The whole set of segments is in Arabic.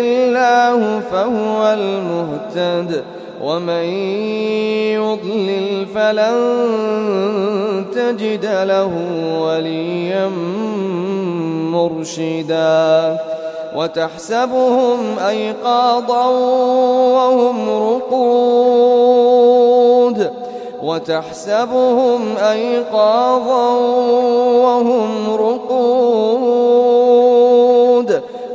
الله فهو المهتد ومن يضلل فلن تجد له وليا مرشدا. وتحسبهم أيقاظا وهم رقود. وتحسبهم أيقاظا وهم رقود.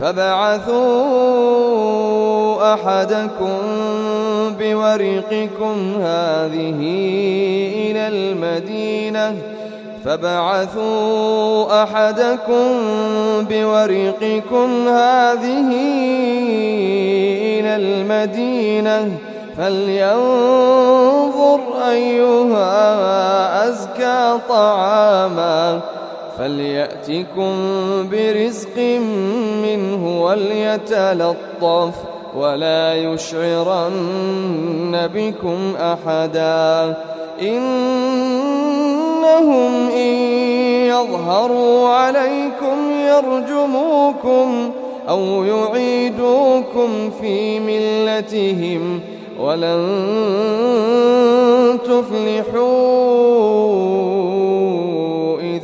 فابعثوا أحدكم بورقكم هذه إلى المدينة. فابعثوا أحدكم بورقكم هذه إلى المدينة. فلينظر أيها أزكى طعاما. فليأتكم برزق منه وليتلطف ولا يشعرن بكم أحدا. إنهم إن يظهروا عليكم يرجموكم أو يعيدوكم في ملتهم ولن تفلحوا.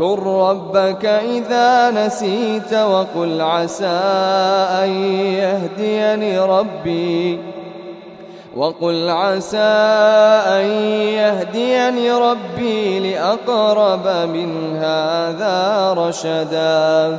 واذكر ربك إذا نسيت وقل عسى أن يهديني ربي وقل عسى أن يهديني ربي لأقرب من هذا رشدا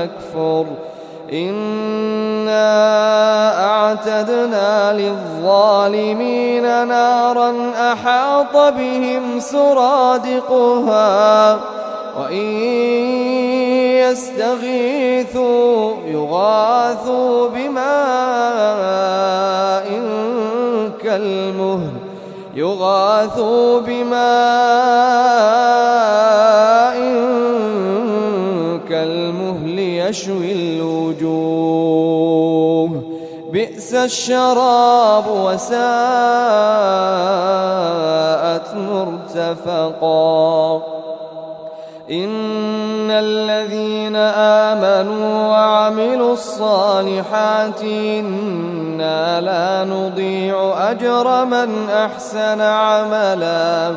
فليكفر إنا أعتدنا للظالمين نارا أحاط بهم سرادقها وإن يستغيثوا يغاثوا بماء كالمهل يغاثوا بماء يشوي الوجوه. بئس الشراب وساءت مرتفقا. إن الذين آمنوا وعملوا الصالحات إنا لا نضيع أجر من أحسن عملا.